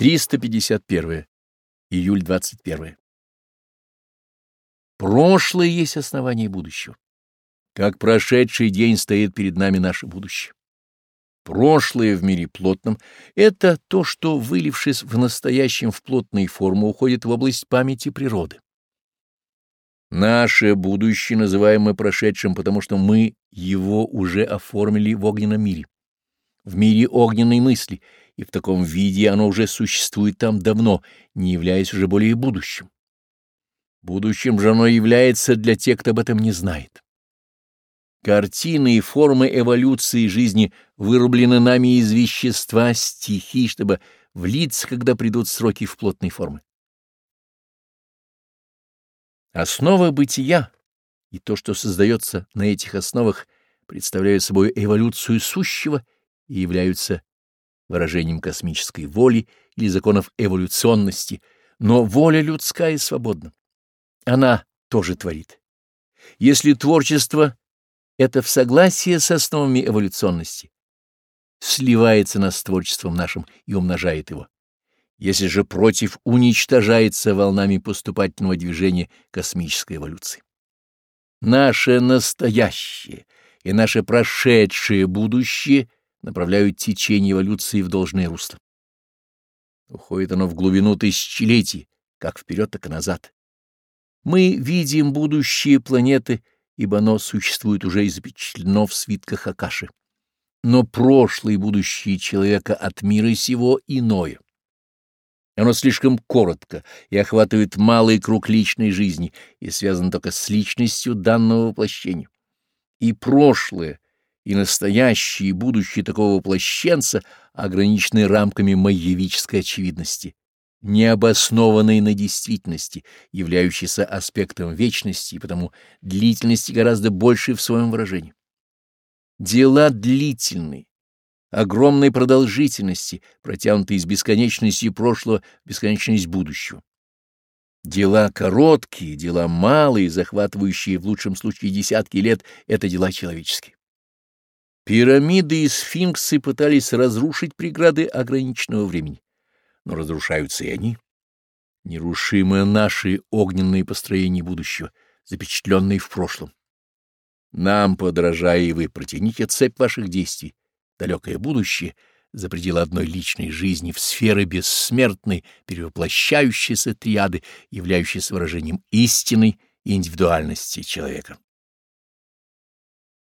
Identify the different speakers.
Speaker 1: 351. Июль 21. Прошлое есть основание будущего. Как прошедший день стоит перед нами наше будущее. Прошлое в мире плотном — это то, что, вылившись в настоящем в плотной формы, уходит в область памяти природы. Наше будущее называем мы прошедшим, потому что мы его уже оформили в огненном мире в мире огненной мысли, и в таком виде оно уже существует там давно, не являясь уже более будущим. Будущим же оно является для тех, кто об этом не знает. Картины и формы эволюции жизни вырублены нами из вещества стихий, чтобы влиться, когда придут сроки в плотной формы. Основа бытия и то, что создается на этих основах, представляют собой эволюцию сущего — и являются выражением космической воли или законов эволюционности, но воля людская и свободна. Она тоже творит. Если творчество — это в согласии с основами эволюционности, сливается нас с творчеством нашим и умножает его. Если же против уничтожается волнами поступательного движения космической эволюции. Наше настоящее и наше прошедшее будущее — направляют течение эволюции в должное русло. Уходит оно в глубину тысячелетий, как вперед, так и назад. Мы видим будущие планеты, ибо оно существует уже и в свитках Акаши. Но прошлое и будущее человека от мира сего иное. Оно слишком коротко и охватывает малый круг личной жизни и связано только с личностью данного воплощения. И прошлое, и настоящее, и будущее такого воплощенца а ограничены рамками маевической очевидности, необоснованной на действительности, являющейся аспектом вечности и потому длительности гораздо больше в своем выражении. Дела длительны, огромной продолжительности, протянутые из бесконечности прошлого в бесконечность будущего. Дела короткие, дела малые, захватывающие в лучшем случае десятки лет — это дела человеческие. Пирамиды и сфинксы пытались разрушить преграды ограниченного времени, но разрушаются и они. Нерушимые наши огненные построения будущего, запечатленные в прошлом. Нам, подражая и вы, протяните цепь ваших действий, далекое будущее, за пределы одной личной жизни, в сферы бессмертной, перевоплощающейся триады, являющейся выражением истинной индивидуальности человека.